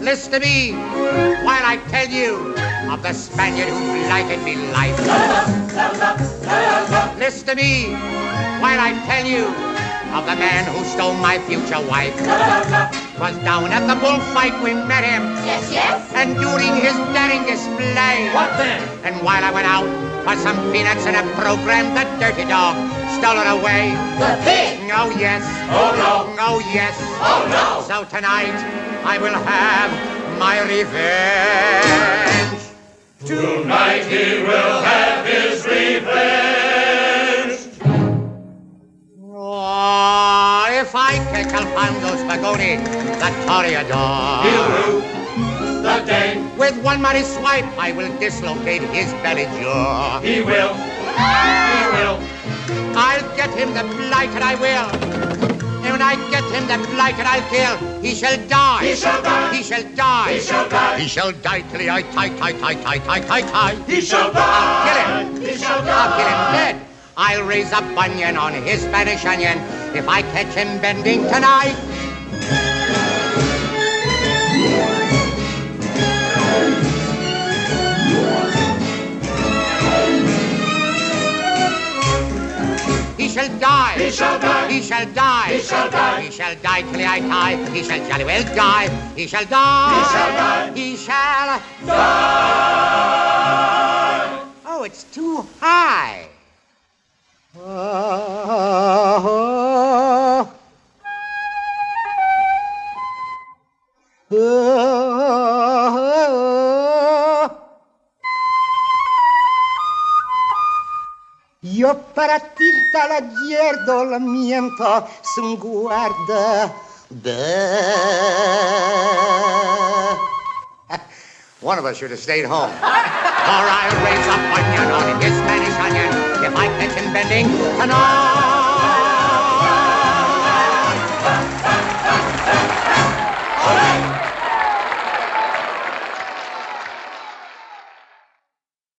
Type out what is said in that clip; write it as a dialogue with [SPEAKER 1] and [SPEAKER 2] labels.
[SPEAKER 1] Listen to me while I tell you of the Spaniard who blighted me life. Listen to me while I tell you of the man who stole my future wife. Was down at the bullfight we met him.
[SPEAKER 2] Yes, yes.
[SPEAKER 1] And during his daring display.
[SPEAKER 3] What then?
[SPEAKER 1] And while I went out for some peanuts in a program, the dirty dog stole it away.
[SPEAKER 2] The pig.
[SPEAKER 1] Oh yes.
[SPEAKER 3] Oh no.
[SPEAKER 1] Oh yes.
[SPEAKER 3] Oh no.
[SPEAKER 1] So tonight I will have my revenge.
[SPEAKER 3] Tonight he will have
[SPEAKER 1] If I catch Alfonso Spagoni, the toreador.
[SPEAKER 3] He'll rue the day.
[SPEAKER 1] With one mighty swipe, I will dislocate his belly jaw.
[SPEAKER 3] He will. He will.
[SPEAKER 1] I'll get him the blighted, I will. And when I get him the blighted, I'll kill. He shall die.
[SPEAKER 3] He shall die.
[SPEAKER 1] He shall die.
[SPEAKER 3] He shall die.
[SPEAKER 1] He shall die till he I tie, tie, tie, tie, tie, tie, tie.
[SPEAKER 3] He shall die.
[SPEAKER 1] I'll kill him.
[SPEAKER 3] He shall die.
[SPEAKER 1] I'll kill him dead. I'll raise a bunion on his Spanish onion if I catch him bending tonight. He shall die.
[SPEAKER 3] He shall die.
[SPEAKER 1] He shall die.
[SPEAKER 3] He shall die.
[SPEAKER 1] He shall die till I die. He shall jolly well die. He shall die.
[SPEAKER 3] He shall die.
[SPEAKER 1] He shall.
[SPEAKER 3] Die.
[SPEAKER 1] Oh, it's too high. Io ti l'agier dormiento sun guarda One of us should have stayed home. I'll raise a bunion on his Spanish onion if I catch him bending tonight.